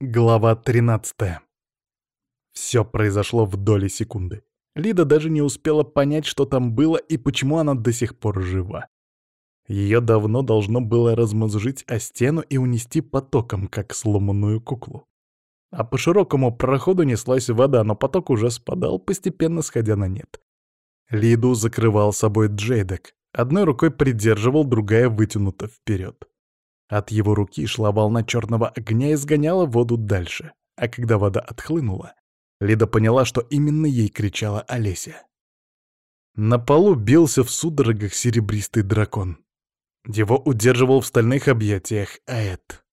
Глава 13. Все произошло в доли секунды. Лида даже не успела понять, что там было и почему она до сих пор жива. Ее давно должно было размозжить о стену и унести потоком, как сломанную куклу. А по широкому проходу неслась вода, но поток уже спадал, постепенно сходя на нет. Лиду закрывал собой Джейдек. Одной рукой придерживал, другая вытянута вперед. От его руки шла волна черного огня и сгоняла воду дальше. А когда вода отхлынула, Лида поняла, что именно ей кричала Олеся. На полу бился в судорогах серебристый дракон. Его удерживал в стальных объятиях Аэт.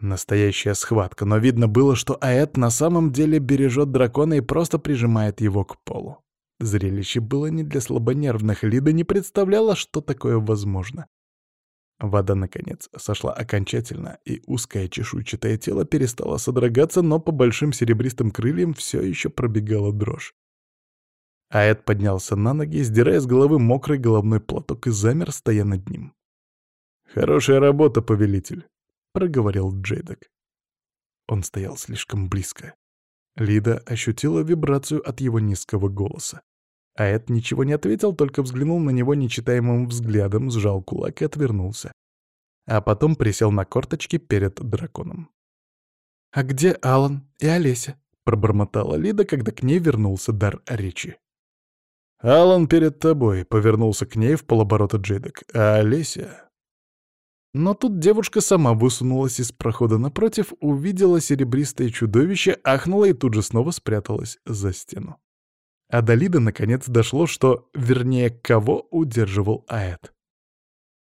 Настоящая схватка, но видно было, что Аэт на самом деле бережет дракона и просто прижимает его к полу. Зрелище было не для слабонервных, Лида не представляла, что такое возможно. Вода, наконец, сошла окончательно, и узкое чешуйчатое тело перестало содрогаться, но по большим серебристым крыльям все еще пробегала дрожь. Аэт поднялся на ноги, сдирая с головы мокрый головной платок и замер, стоя над ним. «Хорошая работа, повелитель», — проговорил Джейдок. Он стоял слишком близко. Лида ощутила вибрацию от его низкого голоса. А Эд ничего не ответил, только взглянул на него нечитаемым взглядом, сжал кулак и отвернулся. А потом присел на корточки перед драконом. «А где Алан и Олеся?» — пробормотала Лида, когда к ней вернулся дар речи. «Алан перед тобой», — повернулся к ней в полоборота Джейдек, «а Олеся...» Но тут девушка сама высунулась из прохода напротив, увидела серебристое чудовище, ахнула и тут же снова спряталась за стену. А до Лиды наконец дошло, что, вернее, кого удерживал Аэт.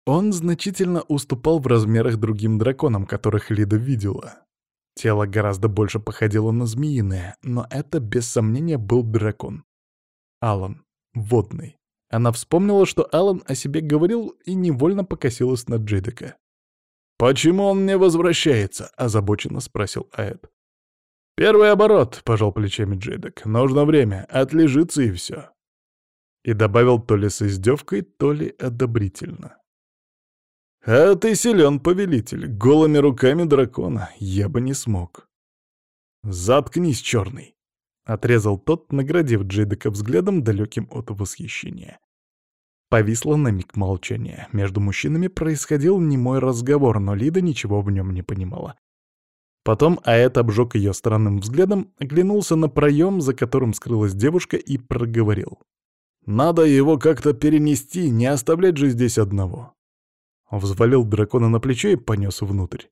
Он значительно уступал в размерах другим драконам, которых Лида видела. Тело гораздо больше походило на змеиное, но это, без сомнения, был дракон. Алан. Водный. Она вспомнила, что Алан о себе говорил и невольно покосилась на Джейдека. «Почему он не возвращается?» — озабоченно спросил Аэт. «Первый оборот», — пожал плечами Джейдек. «Нужно время, отлежится и все». И добавил то ли с издевкой, то ли одобрительно. «А ты силен, повелитель, голыми руками дракона, я бы не смог». «Заткнись, черный», — отрезал тот, наградив Джейдека взглядом, далеким от восхищения. Повисло на миг молчание. Между мужчинами происходил немой разговор, но Лида ничего в нем не понимала. Потом Аэт обжег ее странным взглядом, оглянулся на проем, за которым скрылась девушка, и проговорил. «Надо его как-то перенести, не оставлять же здесь одного». Взвалил дракона на плечо и понес внутрь.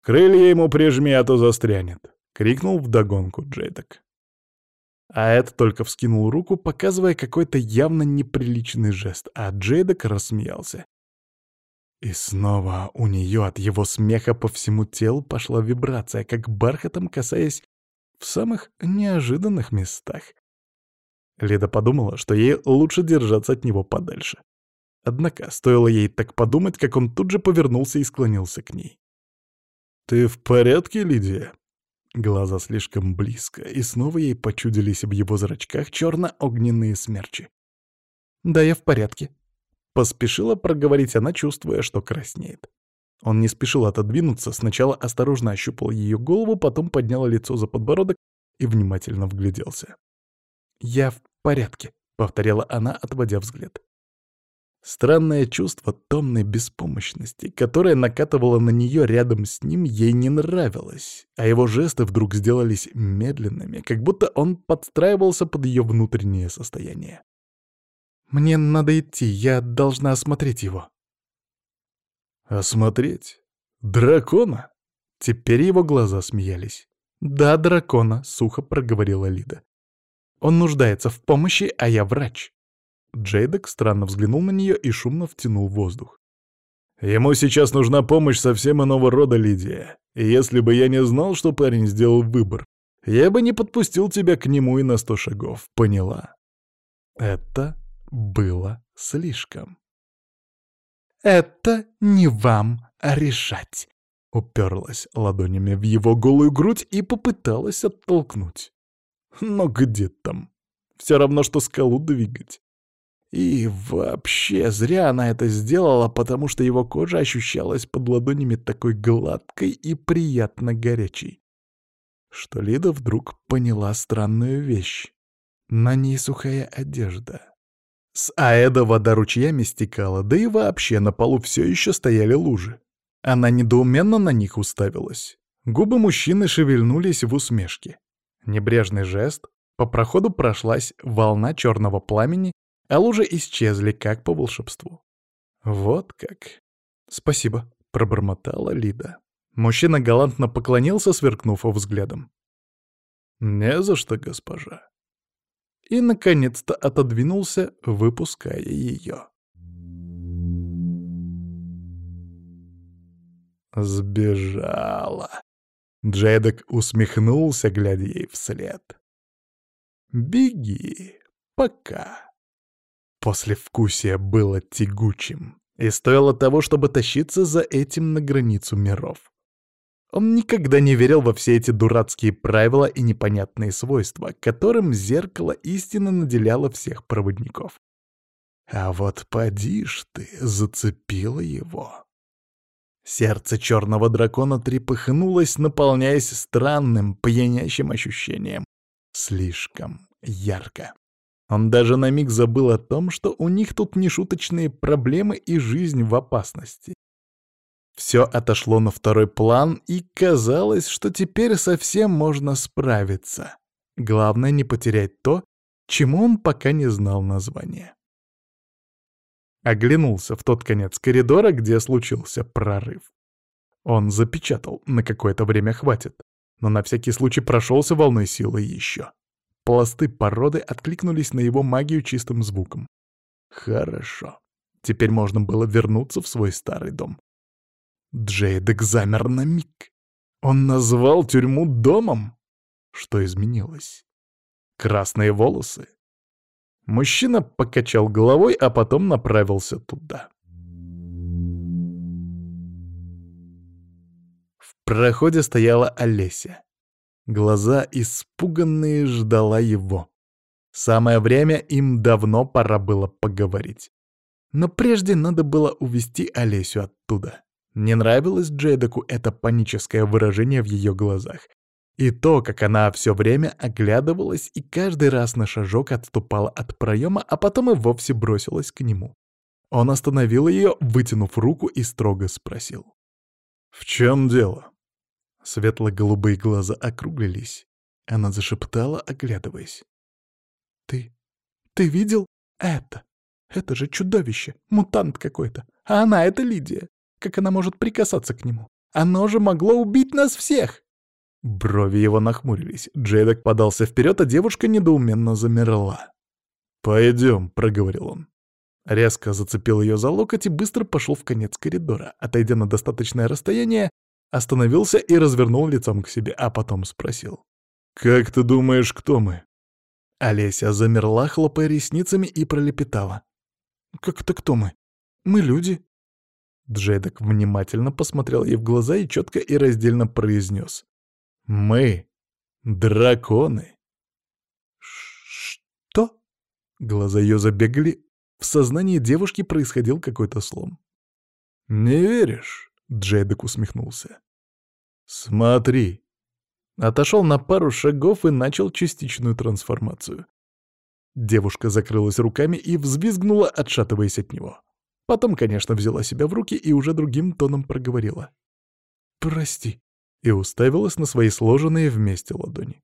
«Крылья ему прижми, а то застрянет», — крикнул вдогонку Джейдок. Аэт только вскинул руку, показывая какой-то явно неприличный жест, а Джейдок рассмеялся. И снова у нее от его смеха по всему телу пошла вибрация, как бархатом касаясь в самых неожиданных местах. Лида подумала, что ей лучше держаться от него подальше. Однако стоило ей так подумать, как он тут же повернулся и склонился к ней. «Ты в порядке, Лидия?» Глаза слишком близко, и снова ей почудились в его зрачках черно-огненные смерчи. «Да, я в порядке», Поспешила проговорить она, чувствуя, что краснеет. Он не спешил отодвинуться, сначала осторожно ощупал ее голову, потом поднял лицо за подбородок и внимательно вгляделся. «Я в порядке», — повторяла она, отводя взгляд. Странное чувство томной беспомощности, которое накатывало на нее рядом с ним, ей не нравилось, а его жесты вдруг сделались медленными, как будто он подстраивался под ее внутреннее состояние. «Мне надо идти, я должна осмотреть его». «Осмотреть? Дракона?» Теперь его глаза смеялись. «Да, дракона», — сухо проговорила Лида. «Он нуждается в помощи, а я врач». Джейдек странно взглянул на нее и шумно втянул воздух. «Ему сейчас нужна помощь совсем иного рода, Лидия. И если бы я не знал, что парень сделал выбор, я бы не подпустил тебя к нему и на сто шагов, поняла?» Это было слишком. «Это не вам решать», — уперлась ладонями в его голую грудь и попыталась оттолкнуть. Но где там? Все равно, что скалу двигать. И вообще зря она это сделала, потому что его кожа ощущалась под ладонями такой гладкой и приятно горячей. Что Лида вдруг поняла странную вещь. На ней сухая одежда. С Аэда вода ручьями стекала, да и вообще на полу все еще стояли лужи. Она недоуменно на них уставилась. Губы мужчины шевельнулись в усмешке. Небрежный жест, по проходу прошлась волна черного пламени, а лужи исчезли, как по волшебству. «Вот как!» «Спасибо», — пробормотала Лида. Мужчина галантно поклонился, сверкнув взглядом. «Не за что, госпожа». И, наконец-то, отодвинулся, выпуская ее. Сбежала. Джейдок усмехнулся, глядя ей вслед. «Беги, пока». Послевкусие было тягучим и стоило того, чтобы тащиться за этим на границу миров. Он никогда не верил во все эти дурацкие правила и непонятные свойства, которым зеркало истинно наделяло всех проводников. А вот поди ж ты, зацепила его. Сердце черного дракона трепыхнулось, наполняясь странным, пьянящим ощущением. Слишком ярко. Он даже на миг забыл о том, что у них тут нешуточные проблемы и жизнь в опасности. Все отошло на второй план, и казалось, что теперь совсем можно справиться. Главное не потерять то, чему он пока не знал названия. Оглянулся в тот конец коридора, где случился прорыв. Он запечатал, на какое-то время хватит, но на всякий случай прошелся волной силы еще. Пласты породы откликнулись на его магию чистым звуком. Хорошо. Теперь можно было вернуться в свой старый дом. Джейдек замер на миг. Он назвал тюрьму домом. Что изменилось? Красные волосы? Мужчина покачал головой, а потом направился туда. В проходе стояла Олеся. Глаза испуганные ждала его. Самое время им давно пора было поговорить. Но прежде надо было увести Олесю оттуда. Не нравилось Джейдеку это паническое выражение в ее глазах. И то, как она все время оглядывалась и каждый раз на шажок отступала от проема, а потом и вовсе бросилась к нему. Он остановил ее, вытянув руку и строго спросил. «В чем дело?» Светло-голубые глаза округлились. Она зашептала, оглядываясь. «Ты... ты видел это? Это же чудовище, мутант какой-то. А она — это Лидия. Как она может прикасаться к нему? Оно же могло убить нас всех!» Брови его нахмурились. Джейдок подался вперед, а девушка недоуменно замерла. «Пойдем», — проговорил он. Резко зацепил ее за локоть и быстро пошел в конец коридора. Отойдя на достаточное расстояние, Остановился и развернул лицом к себе, а потом спросил. «Как ты думаешь, кто мы?» Олеся замерла, хлопая ресницами, и пролепетала. «Как это кто мы? Мы люди». Джейдок внимательно посмотрел ей в глаза и четко и раздельно произнес. «Мы — драконы». «Что?» Глаза ее забегали. В сознании девушки происходил какой-то слом. «Не веришь?» Джейдек усмехнулся. «Смотри!» Отошел на пару шагов и начал частичную трансформацию. Девушка закрылась руками и взвизгнула, отшатываясь от него. Потом, конечно, взяла себя в руки и уже другим тоном проговорила. «Прости», и уставилась на свои сложенные вместе ладони.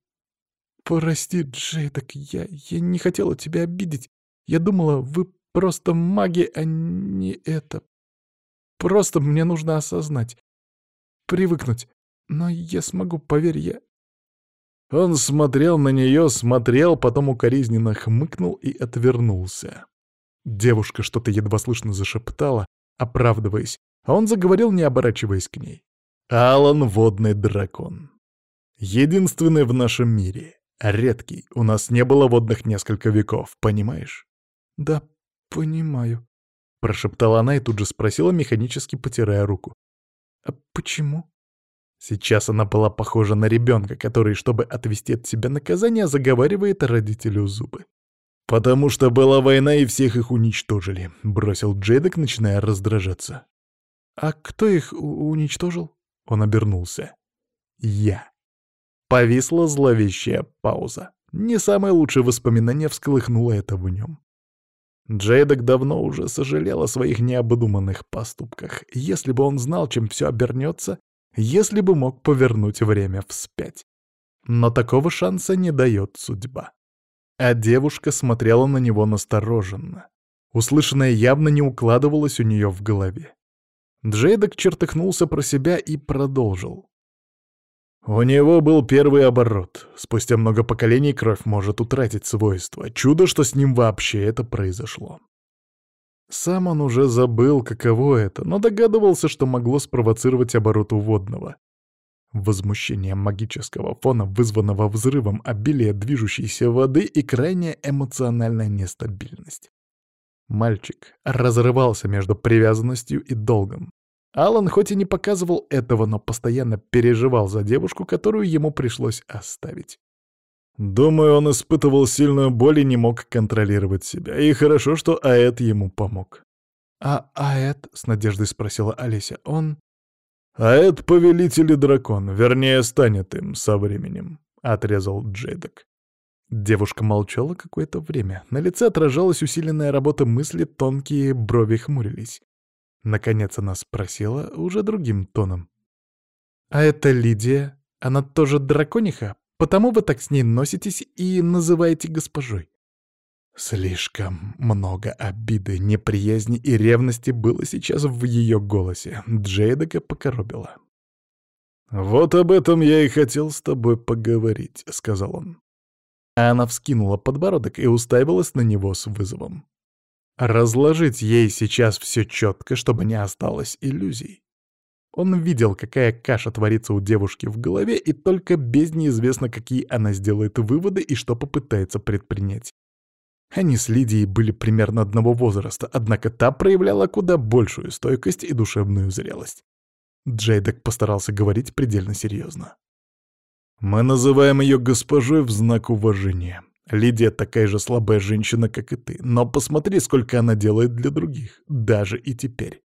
«Прости, Джейдок, я, я не хотела тебя обидеть. Я думала, вы просто маги, а не это. Просто мне нужно осознать. Привыкнуть. Но я смогу, поверь, я... Он смотрел на нее, смотрел, потом укоризненно хмыкнул и отвернулся. Девушка что-то едва слышно зашептала, оправдываясь, а он заговорил, не оборачиваясь к ней. «Алан — водный дракон. Единственный в нашем мире. Редкий. У нас не было водных несколько веков, понимаешь?» «Да, понимаю», Прошептала она и тут же спросила, механически потирая руку. «А почему?» Сейчас она была похожа на ребенка, который, чтобы отвести от себя наказание, заговаривает родителю зубы. «Потому что была война, и всех их уничтожили», — бросил Джейдок, начиная раздражаться. «А кто их уничтожил?» — он обернулся. «Я». Повисла зловещая пауза. Не самое лучшее воспоминание всколыхнуло это в нем. Джейдок давно уже сожалел о своих необдуманных поступках. Если бы он знал, чем все обернется, если бы мог повернуть время вспять. Но такого шанса не дает судьба. А девушка смотрела на него настороженно. Услышанное явно не укладывалось у нее в голове. Джейдок чертыхнулся про себя и продолжил. У него был первый оборот. Спустя много поколений кровь может утратить свойства. Чудо, что с ним вообще это произошло. Сам он уже забыл, каково это, но догадывался, что могло спровоцировать оборот у водного. Возмущение магического фона, вызванного взрывом обилия движущейся воды и крайняя эмоциональная нестабильность. Мальчик разрывался между привязанностью и долгом. Алан хоть и не показывал этого, но постоянно переживал за девушку, которую ему пришлось оставить. Думаю, он испытывал сильную боль и не мог контролировать себя. И хорошо, что Аэт ему помог. «А Аэт?» — с надеждой спросила Олеся. «Он...» «Аэт — повелитель и дракон, вернее, станет им со временем», — отрезал Джейдок. Девушка молчала какое-то время. На лице отражалась усиленная работа мысли, тонкие брови хмурились. Наконец она спросила уже другим тоном. «А это Лидия? Она тоже дракониха? Потому вы так с ней носитесь и называете госпожой?» Слишком много обиды, неприязни и ревности было сейчас в ее голосе. Джейдека покоробила. «Вот об этом я и хотел с тобой поговорить», — сказал он. Она вскинула подбородок и уставилась на него с вызовом. Разложить ей сейчас все четко, чтобы не осталось иллюзий. Он видел, какая каша творится у девушки в голове, и только без неизвестно, какие она сделает выводы и что попытается предпринять. Они с Лидией были примерно одного возраста, однако та проявляла куда большую стойкость и душевную зрелость. Джейдек постарался говорить предельно серьезно. «Мы называем ее госпожой в знак уважения. Лидия такая же слабая женщина, как и ты, но посмотри, сколько она делает для других, даже и теперь.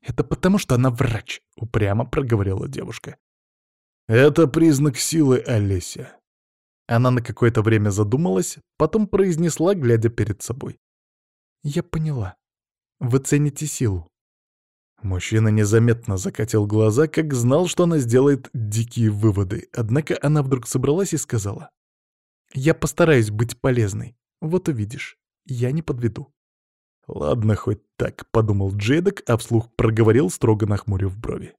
«Это потому, что она врач», — упрямо проговорила девушка. «Это признак силы, Олеся». Она на какое-то время задумалась, потом произнесла, глядя перед собой. «Я поняла. Вы цените силу». Мужчина незаметно закатил глаза, как знал, что она сделает дикие выводы, однако она вдруг собралась и сказала. Я постараюсь быть полезной. Вот увидишь. Я не подведу. Ладно, хоть так, — подумал Джейдок, а вслух проговорил, строго нахмурив брови.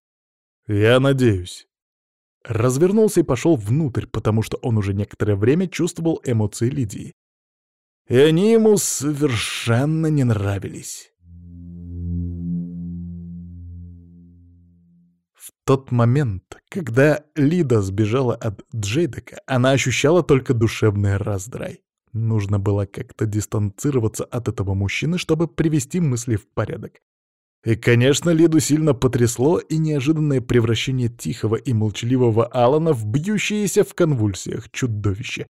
Я надеюсь. Развернулся и пошел внутрь, потому что он уже некоторое время чувствовал эмоции Лидии. И они ему совершенно не нравились. тот момент, когда Лида сбежала от Джейдека, она ощущала только душевный раздрай. Нужно было как-то дистанцироваться от этого мужчины, чтобы привести мысли в порядок. И, конечно, Лиду сильно потрясло и неожиданное превращение тихого и молчаливого Алана в бьющееся в конвульсиях чудовище.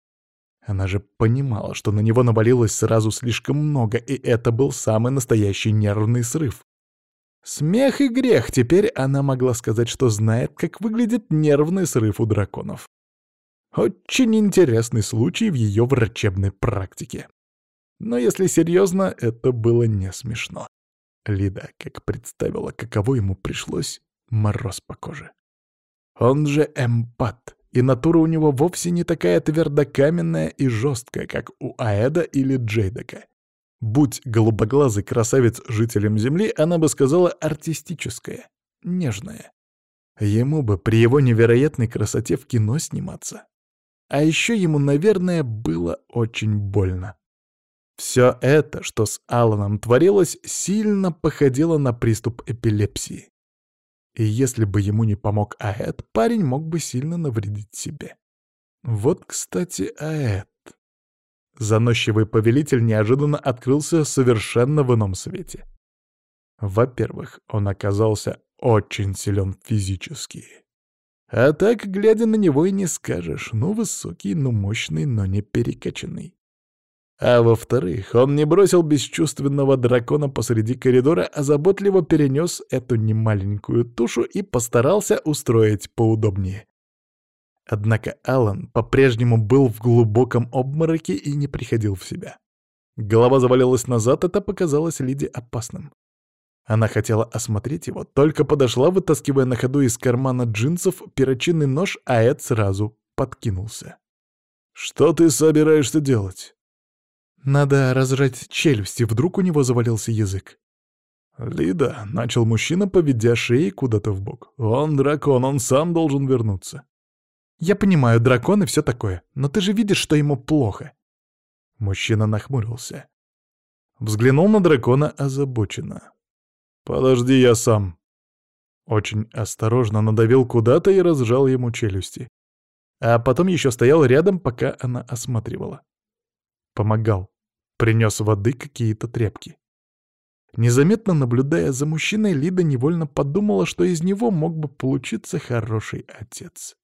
Она же понимала, что на него навалилось сразу слишком много, и это был самый настоящий нервный срыв. Смех и грех, теперь она могла сказать, что знает, как выглядит нервный срыв у драконов. Очень интересный случай в ее врачебной практике. Но если серьезно, это было не смешно. Лида как представила, каково ему пришлось, мороз по коже. Он же эмпат, и натура у него вовсе не такая твердокаменная и жесткая, как у Аэда или Джейдека. Будь голубоглазый красавец жителем Земли, она бы сказала артистическое, нежное. Ему бы при его невероятной красоте в кино сниматься. А еще ему, наверное, было очень больно. Все это, что с Алланом творилось, сильно походило на приступ эпилепсии. И если бы ему не помог Аэт, парень мог бы сильно навредить себе. Вот, кстати, Аэт. Заносчивый повелитель неожиданно открылся совершенно в ином свете. Во-первых, он оказался очень силен физически. А так, глядя на него, и не скажешь, ну высокий, ну мощный, но не перекачанный. А во-вторых, он не бросил бесчувственного дракона посреди коридора, а заботливо перенес эту немаленькую тушу и постарался устроить поудобнее. Однако Алан по-прежнему был в глубоком обмороке и не приходил в себя. Голова завалилась назад, это показалось Лиде опасным. Она хотела осмотреть его, только подошла, вытаскивая на ходу из кармана джинсов перочинный нож, а Эд сразу подкинулся. «Что ты собираешься делать?» «Надо разжать челюсти, вдруг у него завалился язык». «Лида», — начал мужчина, поведя шеей куда-то в бок. «Он дракон, он сам должен вернуться». «Я понимаю, дракон и все такое, но ты же видишь, что ему плохо. Мужчина нахмурился. Взглянул на дракона озабоченно. «Подожди, я сам». Очень осторожно надавил куда-то и разжал ему челюсти. А потом еще стоял рядом, пока она осматривала. Помогал. Принес воды какие-то тряпки. Незаметно наблюдая за мужчиной, Лида невольно подумала, что из него мог бы получиться хороший отец.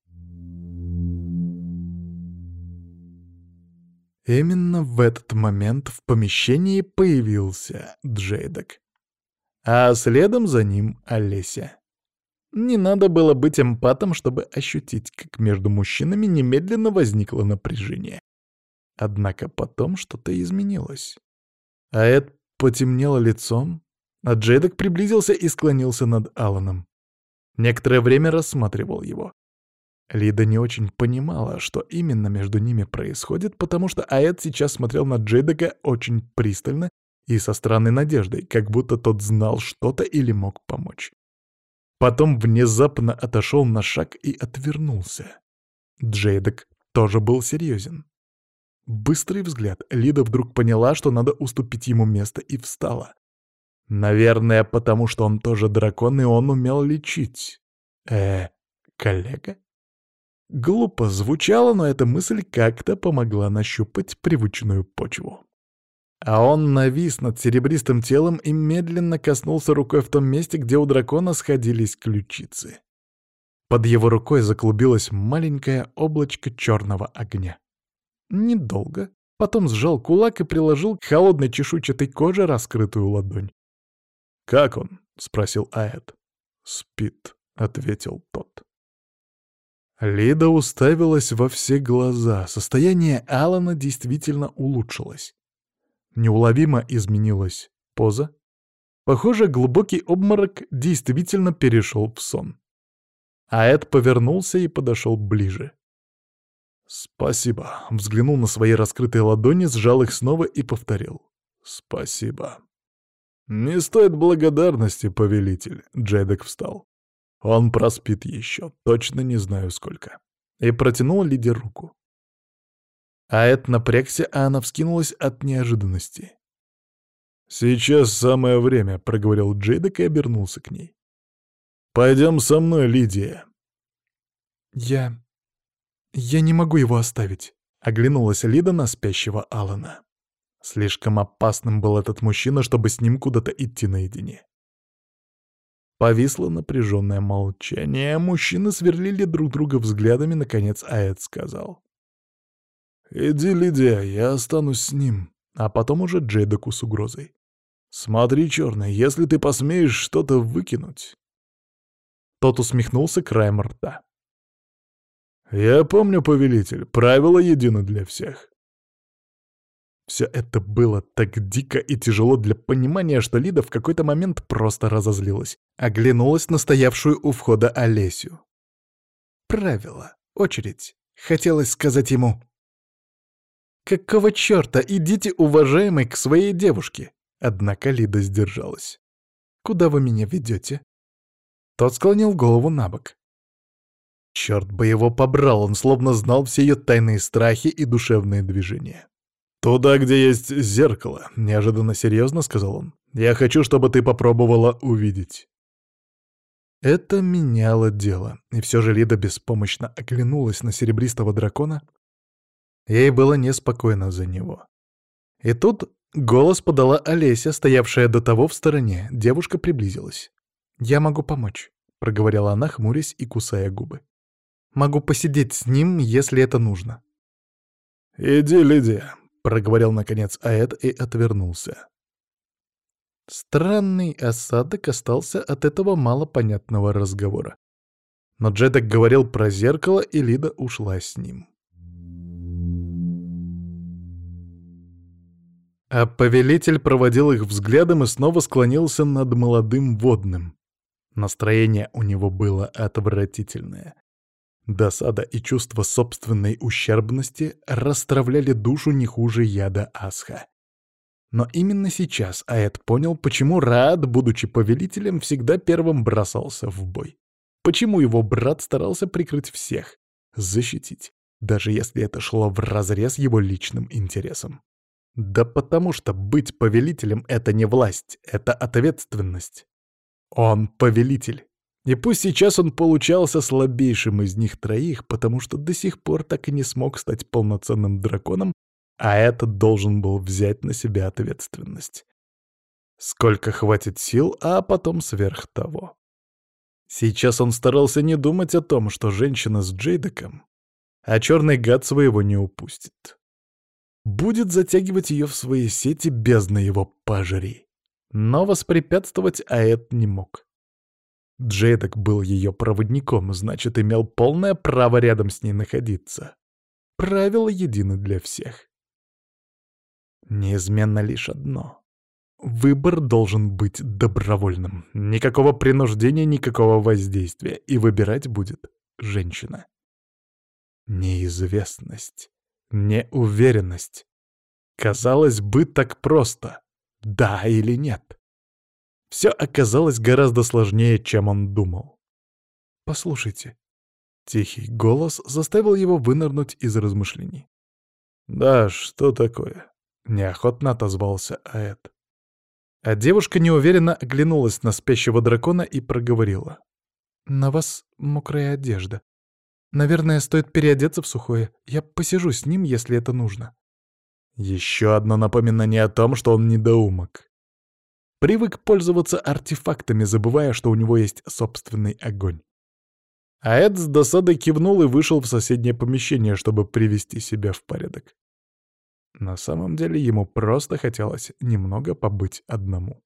Именно в этот момент в помещении появился Джейдок. А следом за ним Олеся. Не надо было быть эмпатом, чтобы ощутить, как между мужчинами немедленно возникло напряжение. Однако потом что-то изменилось. А потемнело лицом, а Джейдок приблизился и склонился над Аланом. Некоторое время рассматривал его. Лида не очень понимала, что именно между ними происходит, потому что Аэт сейчас смотрел на Джейдека очень пристально и со странной надеждой, как будто тот знал что-то или мог помочь. Потом внезапно отошел на шаг и отвернулся. Джейдек тоже был серьезен. Быстрый взгляд, Лида вдруг поняла, что надо уступить ему место, и встала. Наверное, потому что он тоже дракон, и он умел лечить. Э, коллега? Глупо звучало, но эта мысль как-то помогла нащупать привычную почву. А он навис над серебристым телом и медленно коснулся рукой в том месте, где у дракона сходились ключицы. Под его рукой заклубилось маленькое облачко черного огня. Недолго. Потом сжал кулак и приложил к холодной чешуйчатой коже раскрытую ладонь. «Как он?» — спросил Аэт. «Спит», — ответил тот. Лида уставилась во все глаза. Состояние Алана действительно улучшилось. Неуловимо изменилась поза. Похоже, глубокий обморок действительно перешел в сон. А Эд повернулся и подошел ближе. «Спасибо», — взглянул на свои раскрытые ладони, сжал их снова и повторил. «Спасибо». «Не стоит благодарности, повелитель», — Джедек встал. Он проспит еще, точно не знаю сколько. И протянул Лиде руку. А Эд напрягся, а она вскинулась от неожиданности. «Сейчас самое время», — проговорил Джейдек и обернулся к ней. «Пойдем со мной, Лидия». «Я... я не могу его оставить», — оглянулась Лида на спящего Алана. Слишком опасным был этот мужчина, чтобы с ним куда-то идти наедине. Повисло напряженное молчание, мужчины сверлили друг друга взглядами, наконец Аэт сказал. «Иди, Лидия, я останусь с ним», а потом уже Джейдоку с угрозой. «Смотри, черный, если ты посмеешь что-то выкинуть...» Тот усмехнулся краем рта. «Я помню, повелитель, правила едины для всех. Все это было так дико и тяжело для понимания, что Лида в какой-то момент просто разозлилась. Оглянулась на стоявшую у входа Олесю. «Правило. Очередь. Хотелось сказать ему...» «Какого черта? Идите, уважаемый, к своей девушке!» Однако Лида сдержалась. «Куда вы меня ведете?» Тот склонил голову на бок. Черт бы его побрал, он словно знал все ее тайные страхи и душевные движения. «Туда, где есть зеркало», — неожиданно серьезно сказал он. «Я хочу, чтобы ты попробовала увидеть». Это меняло дело, и все же Лида беспомощно оглянулась на серебристого дракона. Ей было неспокойно за него. И тут голос подала Олеся, стоявшая до того в стороне. Девушка приблизилась. «Я могу помочь», — проговорила она, хмурясь и кусая губы. «Могу посидеть с ним, если это нужно». «Иди, Лидия», проговорил наконец Аэт и отвернулся. Странный осадок остался от этого малопонятного разговора. Но Джедок говорил про зеркало, и Лида ушла с ним. А повелитель проводил их взглядом и снова склонился над молодым водным. Настроение у него было отвратительное. Досада и чувство собственной ущербности расстравляли душу не хуже яда Асха. Но именно сейчас Аэт понял, почему Раад, будучи повелителем, всегда первым бросался в бой. Почему его брат старался прикрыть всех, защитить, даже если это шло вразрез его личным интересам. Да потому что быть повелителем — это не власть, это ответственность. Он повелитель. И пусть сейчас он получался слабейшим из них троих, потому что до сих пор так и не смог стать полноценным драконом, а этот должен был взять на себя ответственность. Сколько хватит сил, а потом сверх того. Сейчас он старался не думать о том, что женщина с Джейдеком, а черный гад своего не упустит. Будет затягивать ее в свои сети без на его пожари. Но воспрепятствовать Аэт не мог. Джейдок был ее проводником, значит, имел полное право рядом с ней находиться. Правила едины для всех. Неизменно лишь одно. Выбор должен быть добровольным. Никакого принуждения, никакого воздействия. И выбирать будет женщина. Неизвестность. Неуверенность. Казалось бы, так просто. Да или нет? Все оказалось гораздо сложнее, чем он думал. «Послушайте». Тихий голос заставил его вынырнуть из размышлений. «Да, что такое?» — неохотно отозвался Аэт. А девушка неуверенно оглянулась на спящего дракона и проговорила. «На вас мокрая одежда. Наверное, стоит переодеться в сухое. Я посижу с ним, если это нужно». Еще одно напоминание о том, что он недоумок. Привык пользоваться артефактами, забывая, что у него есть собственный огонь. А Эд с досадой кивнул и вышел в соседнее помещение, чтобы привести себя в порядок. На самом деле ему просто хотелось немного побыть одному.